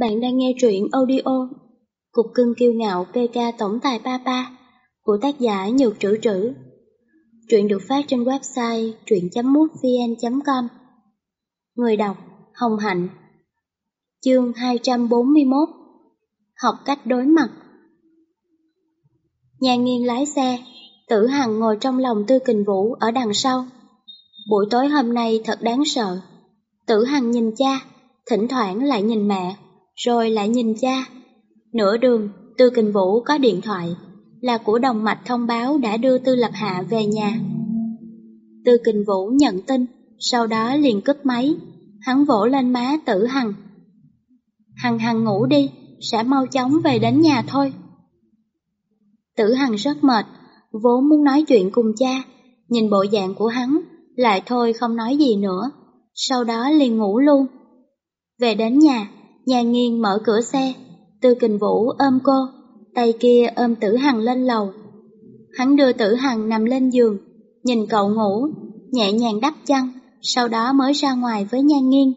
Bạn đang nghe truyện audio Cục cưng kiêu ngạo PK Tổng tài Papa của tác giả Nhược Trữ Trữ. Truyện được phát trên website truyện.mútvn.com Người đọc Hồng Hạnh Chương 241 Học cách đối mặt Nhà nghiêng lái xe, tử hằng ngồi trong lòng tư kình vũ ở đằng sau. Buổi tối hôm nay thật đáng sợ. Tử hằng nhìn cha, thỉnh thoảng lại nhìn mẹ, rồi lại nhìn cha. Nửa đường, Tư Kình Vũ có điện thoại, là của đồng mạch thông báo đã đưa Tư Lập Hạ về nhà. Tư Kình Vũ nhận tin, sau đó liền cướp máy, hắn vỗ lên má Tử Hằng. Hằng Hằng ngủ đi, sẽ mau chóng về đến nhà thôi. Tử Hằng rất mệt, vốn muốn nói chuyện cùng cha, nhìn bộ dạng của hắn, lại thôi không nói gì nữa, sau đó liền ngủ luôn. Về đến nhà, nhà nghiêng mở cửa xe, Tư Kình Vũ ôm cô, tay kia ôm Tử Hằng lên lầu. Hắn đưa Tử Hằng nằm lên giường, nhìn cậu ngủ, nhẹ nhàng đắp chăn, sau đó mới ra ngoài với Nhan Nghiên.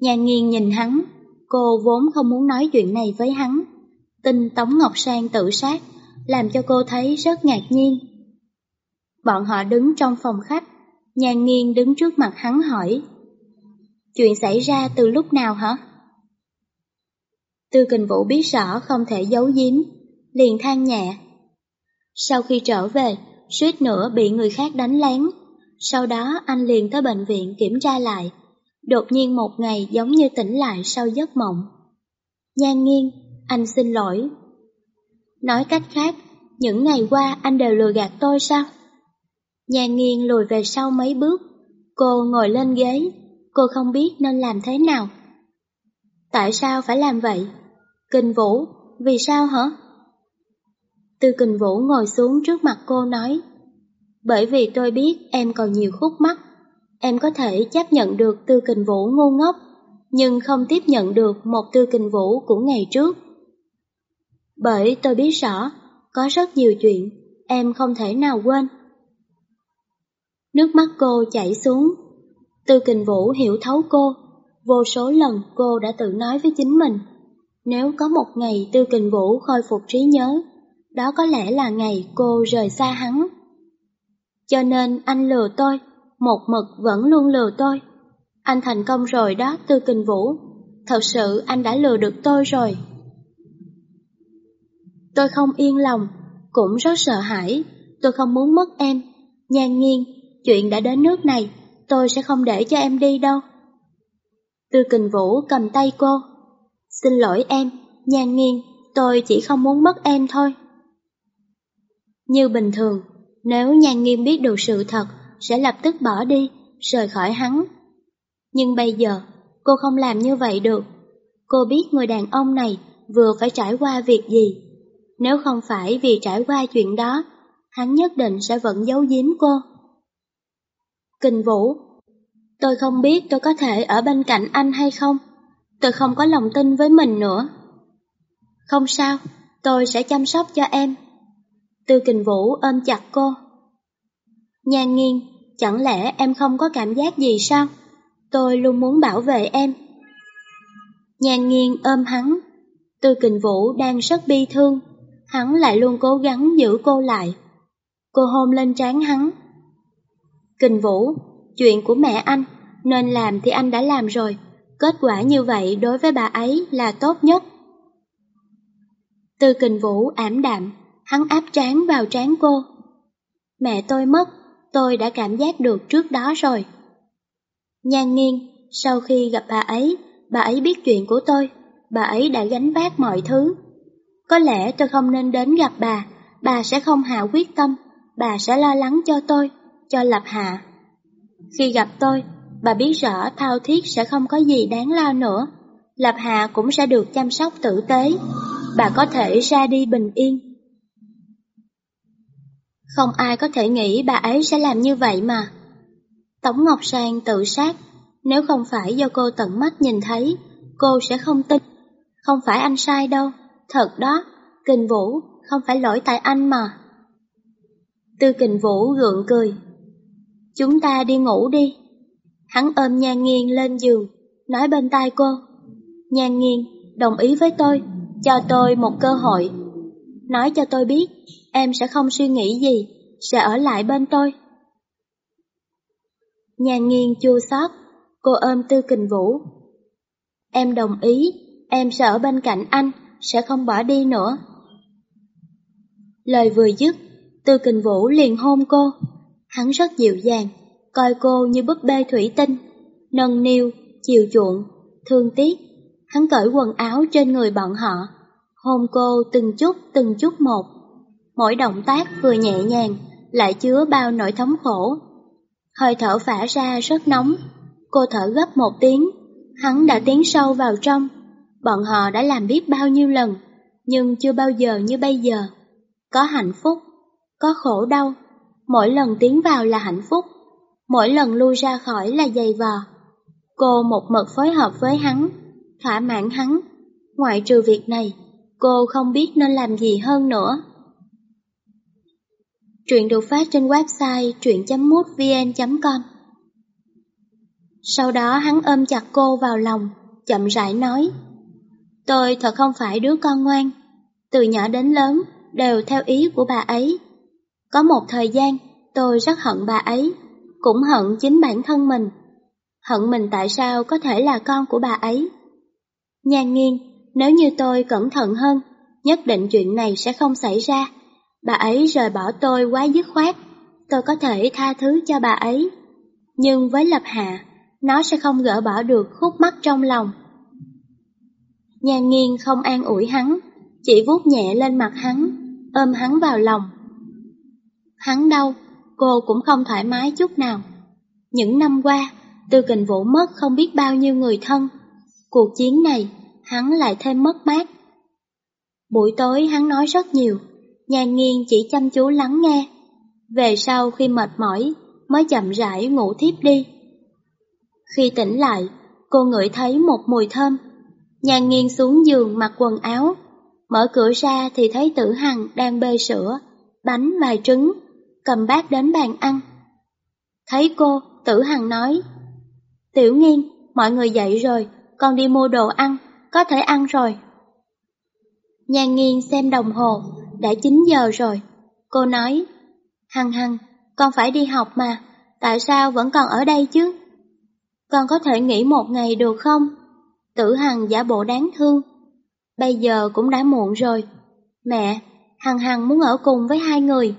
Nhan Nghiên nhìn hắn, cô vốn không muốn nói chuyện này với hắn. Tin Tống Ngọc Sang tự sát, làm cho cô thấy rất ngạc nhiên. Bọn họ đứng trong phòng khách, Nhan Nghiên đứng trước mặt hắn hỏi. Chuyện xảy ra từ lúc nào hả? Tư kình vũ biết rõ không thể giấu giếm, liền than nhẹ. Sau khi trở về, suýt nữa bị người khác đánh lén. Sau đó anh liền tới bệnh viện kiểm tra lại. Đột nhiên một ngày giống như tỉnh lại sau giấc mộng. Nhan nghiêng, anh xin lỗi. Nói cách khác, những ngày qua anh đều lừa gạt tôi sao? Nhan nghiêng lùi về sau mấy bước, cô ngồi lên ghế, cô không biết nên làm thế nào. Tại sao phải làm vậy? Kình Vũ, vì sao hả? Tư Kình Vũ ngồi xuống trước mặt cô nói Bởi vì tôi biết em còn nhiều khúc mắc. Em có thể chấp nhận được Tư Kình Vũ ngu ngốc Nhưng không tiếp nhận được một Tư Kình Vũ của ngày trước. Bởi tôi biết rõ Có rất nhiều chuyện Em không thể nào quên. Nước mắt cô chảy xuống. Tư Kình Vũ hiểu thấu cô. Vô số lần cô đã tự nói với chính mình nếu có một ngày Tư Kình Vũ khôi phục trí nhớ, đó có lẽ là ngày cô rời xa hắn. Cho nên anh lừa tôi, một mực vẫn luôn lừa tôi. Anh thành công rồi đó Tư Kình Vũ, thật sự anh đã lừa được tôi rồi. Tôi không yên lòng, cũng rất sợ hãi, tôi không muốn mất em. Nhan nghiêng, chuyện đã đến nước này, tôi sẽ không để cho em đi đâu. Tư Kình Vũ cầm tay cô, Xin lỗi em, nhan nghiêng, tôi chỉ không muốn mất em thôi. Như bình thường, nếu nhan nghiêng biết được sự thật, sẽ lập tức bỏ đi, rời khỏi hắn. Nhưng bây giờ, cô không làm như vậy được. Cô biết người đàn ông này vừa phải trải qua việc gì. Nếu không phải vì trải qua chuyện đó, hắn nhất định sẽ vẫn giấu giếm cô. Kình Vũ, tôi không biết tôi có thể ở bên cạnh anh hay không. Tôi không có lòng tin với mình nữa. Không sao, tôi sẽ chăm sóc cho em. Tư kình vũ ôm chặt cô. Nhan nghiêng, chẳng lẽ em không có cảm giác gì sao? Tôi luôn muốn bảo vệ em. Nhan nghiêng ôm hắn. Tư kình vũ đang rất bi thương. Hắn lại luôn cố gắng giữ cô lại. Cô hôn lên trán hắn. Kình vũ, chuyện của mẹ anh, nên làm thì anh đã làm rồi. Kết quả như vậy đối với bà ấy là tốt nhất. Tư kình vũ ảm đạm, hắn áp trán vào trán cô. Mẹ tôi mất, tôi đã cảm giác được trước đó rồi. Nhan nghiêng, sau khi gặp bà ấy, bà ấy biết chuyện của tôi, bà ấy đã gánh vác mọi thứ. Có lẽ tôi không nên đến gặp bà, bà sẽ không hạ quyết tâm, bà sẽ lo lắng cho tôi, cho Lập Hạ. Khi gặp tôi, Bà biết rõ thao thiết sẽ không có gì đáng lo nữa, Lập Hạ cũng sẽ được chăm sóc tử tế, bà có thể ra đi bình yên. Không ai có thể nghĩ bà ấy sẽ làm như vậy mà. Tống Ngọc Sang tự sát, nếu không phải do cô tận mắt nhìn thấy, cô sẽ không tin. Không phải anh sai đâu, thật đó, Kình Vũ, không phải lỗi tại anh mà. Tư Kình Vũ gượng cười. Chúng ta đi ngủ đi. Hắn ôm Nhan Nghiên lên giường, nói bên tai cô. Nhan Nghiên, đồng ý với tôi, cho tôi một cơ hội. Nói cho tôi biết, em sẽ không suy nghĩ gì, sẽ ở lại bên tôi. Nhàn nghiêng chua xót, cô ôm Tư Kình Vũ. Em đồng ý, em sẽ ở bên cạnh anh, sẽ không bỏ đi nữa. Lời vừa dứt, Tư Kình Vũ liền hôn cô. Hắn rất dịu dàng, coi cô như búp bê thủy tinh, nâng niu, chiều chuộng, thương tiếc. Hắn cởi quần áo trên người bọn họ, hôn cô từng chút từng chút một. Mỗi động tác vừa nhẹ nhàng, lại chứa bao nỗi thống khổ. Hơi thở phả ra rất nóng, cô thở gấp một tiếng, hắn đã tiến sâu vào trong. Bọn họ đã làm biết bao nhiêu lần, nhưng chưa bao giờ như bây giờ. Có hạnh phúc, có khổ đau, mỗi lần tiến vào là hạnh phúc, mỗi lần lui ra khỏi là dày vò. Cô một mực phối hợp với hắn, thỏa mãn hắn. Ngoại trừ việc này, cô không biết nên làm gì hơn nữa. Truyện được phát trên website truyện.mútvn.com Sau đó hắn ôm chặt cô vào lòng, chậm rãi nói Tôi thật không phải đứa con ngoan, từ nhỏ đến lớn đều theo ý của bà ấy. Có một thời gian, tôi rất hận bà ấy, cũng hận chính bản thân mình. Hận mình tại sao có thể là con của bà ấy. Nhan nghiêng, nếu như tôi cẩn thận hơn, nhất định chuyện này sẽ không xảy ra. Bà ấy rời bỏ tôi quá dứt khoát, tôi có thể tha thứ cho bà ấy. Nhưng với Lập Hạ, nó sẽ không gỡ bỏ được khúc mắc trong lòng. Nhan nghiêng không an ủi hắn, chỉ vuốt nhẹ lên mặt hắn, ôm hắn vào lòng. Hắn đau, cô cũng không thoải mái chút nào. Những năm qua, Tư Kình Vũ mất không biết bao nhiêu người thân. Cuộc chiến này, hắn lại thêm mất mát. Buổi tối hắn nói rất nhiều, nhàn nghiêng chỉ chăm chú lắng nghe. Về sau khi mệt mỏi, mới chậm rãi ngủ thiếp đi. Khi tỉnh lại, cô ngửi thấy một mùi thơm. Nhàn nghiêng xuống giường mặc quần áo, mở cửa ra thì thấy tử hằng đang bê sữa, bánh và trứng, cầm bát đến bàn ăn. Thấy cô, tử hằng nói, Tiểu nghiên, mọi người dậy rồi, con đi mua đồ ăn, có thể ăn rồi. Nhan nghiên xem đồng hồ, đã 9 giờ rồi. Cô nói, Hằng hằng, con phải đi học mà, tại sao vẫn còn ở đây chứ? Con có thể nghỉ một ngày được không? Tử Hằng giả bộ đáng thương. Bây giờ cũng đã muộn rồi. Mẹ, Hằng Hằng muốn ở cùng với hai người.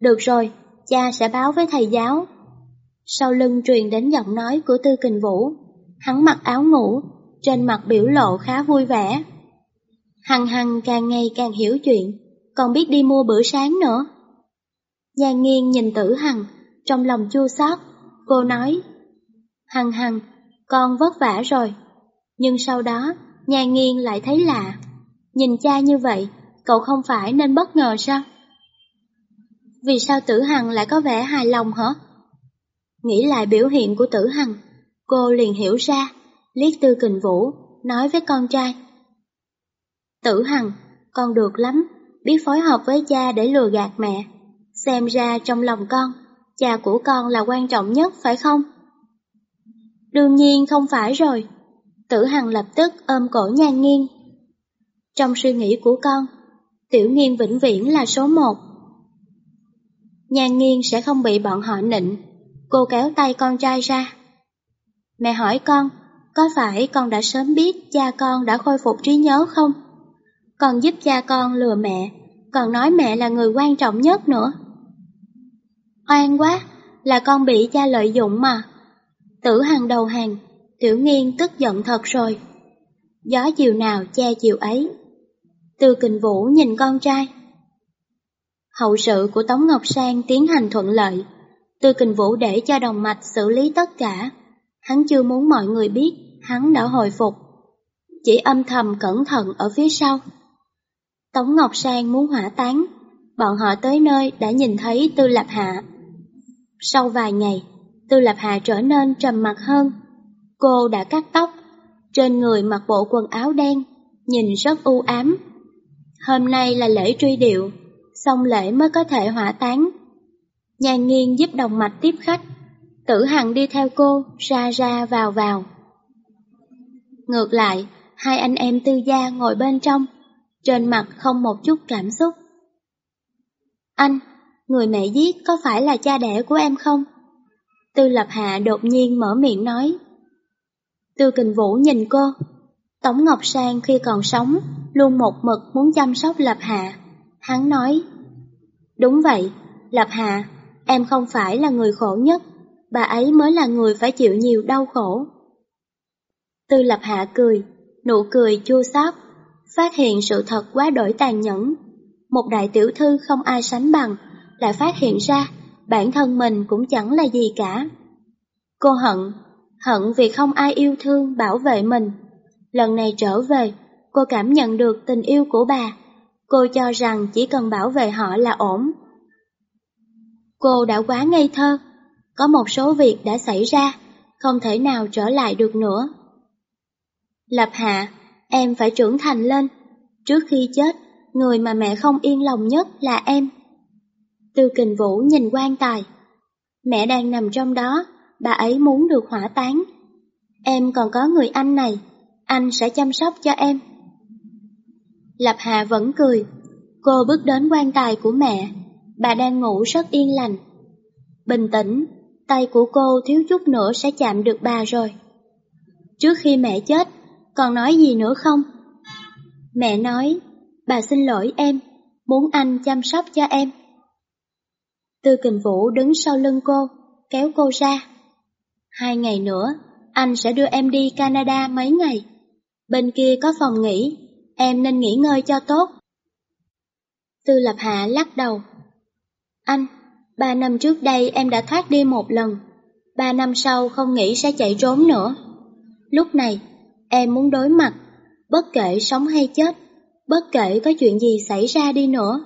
Được rồi, cha sẽ báo với thầy giáo. Sau lưng truyền đến giọng nói của Tư Kình Vũ. Hắn mặc áo ngủ, trên mặt biểu lộ khá vui vẻ. Hằng Hằng càng ngày càng hiểu chuyện, còn biết đi mua bữa sáng nữa. Giang nghiêng nhìn tử Hằng, trong lòng chua xót, cô nói, Hằng Hằng, con vất vả rồi. Nhưng sau đó, nhà nghiêng lại thấy lạ. Nhìn cha như vậy, cậu không phải nên bất ngờ sao? Vì sao tử Hằng lại có vẻ hài lòng hả? Nghĩ lại biểu hiện của tử Hằng, cô liền hiểu ra, liếc tư kình vũ, nói với con trai. Tử Hằng, con được lắm, biết phối hợp với cha để lừa gạt mẹ. Xem ra trong lòng con, cha của con là quan trọng nhất phải không? Đương nhiên không phải rồi. Tử Hằng lập tức ôm cổ nhan nghiêng. Trong suy nghĩ của con, tiểu nghiên vĩnh viễn là số một nhà nghiêng sẽ không bị bọn họ nịnh. Cô kéo tay con trai ra. Mẹ hỏi con, có phải con đã sớm biết cha con đã khôi phục trí nhớ không? Còn giúp cha con lừa mẹ, còn nói mẹ là người quan trọng nhất nữa. Oan quá, là con bị cha lợi dụng mà. Tử hàng đầu hàng, tiểu nghiên tức giận thật rồi. Gió chiều nào che chiều ấy. Từ kình vũ nhìn con trai. Hậu sự của Tống Ngọc Sang tiến hành thuận lợi. tư kình vũ để cho đồng mạch xử lý tất cả. Hắn chưa muốn mọi người biết hắn đã hồi phục. Chỉ âm thầm cẩn thận ở phía sau. Tống Ngọc Sang muốn hỏa táng. Bọn họ tới nơi đã nhìn thấy Tư Lập Hạ. Sau vài ngày, Tư Lập Hạ trở nên trầm mặc hơn. Cô đã cắt tóc, trên người mặc bộ quần áo đen, nhìn rất u ám. Hôm nay là lễ truy điệu, xong lễ mới có thể hỏa táng. Nhà nghiên giúp đồng mạch tiếp khách, tử hằng đi theo cô, ra ra vào vào. Ngược lại, hai anh em tư gia ngồi bên trong, trên mặt không một chút cảm xúc. Anh, người mẹ giết có phải là cha đẻ của em không? Tư Lập Hạ đột nhiên mở miệng nói. Tư Kình Vũ nhìn cô. Tống Ngọc Sang khi còn sống, luôn một mực muốn chăm sóc Lập Hạ. Hắn nói, Đúng vậy, Lập hà em không phải là người khổ nhất, bà ấy mới là người phải chịu nhiều đau khổ. Tư Lập Hạ cười, nụ cười chua xót, phát hiện sự thật quá đổi tàn nhẫn. Một đại tiểu thư không ai sánh bằng, lại phát hiện ra bản thân mình cũng chẳng là gì cả. Cô hận, hận vì không ai yêu thương bảo vệ mình. Lần này trở về, cô cảm nhận được tình yêu của bà. Cô cho rằng chỉ cần bảo vệ họ là ổn. Cô đã quá ngây thơ, có một số việc đã xảy ra, không thể nào trở lại được nữa. Lập Hạ, em phải trưởng thành lên. Trước khi chết, người mà mẹ không yên lòng nhất là em. Tư kình vũ nhìn quan tài. Mẹ đang nằm trong đó, bà ấy muốn được hỏa táng. Em còn có người anh này, anh sẽ chăm sóc cho em. Lập Hạ vẫn cười. Cô bước đến quan tài của mẹ. Bà đang ngủ rất yên lành. Bình tĩnh, tay của cô thiếu chút nữa sẽ chạm được bà rồi. Trước khi mẹ chết, còn nói gì nữa không? Mẹ nói, bà xin lỗi em, muốn anh chăm sóc cho em. Tư kình vũ đứng sau lưng cô, kéo cô ra. Hai ngày nữa, anh sẽ đưa em đi Canada mấy ngày. Bên kia có phòng nghỉ, em nên nghỉ ngơi cho tốt. Tư Lập Hạ lắc đầu. Anh, ba năm trước đây em đã thoát đi một lần. Ba năm sau không nghĩ sẽ chạy trốn nữa. Lúc này, em muốn đối mặt, bất kể sống hay chết, bất kể có chuyện gì xảy ra đi nữa.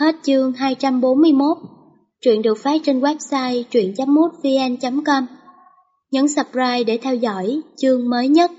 Hết chương 241 Truyện được phát trên website truyện.mútvn.com Nhấn subscribe để theo dõi chương mới nhất.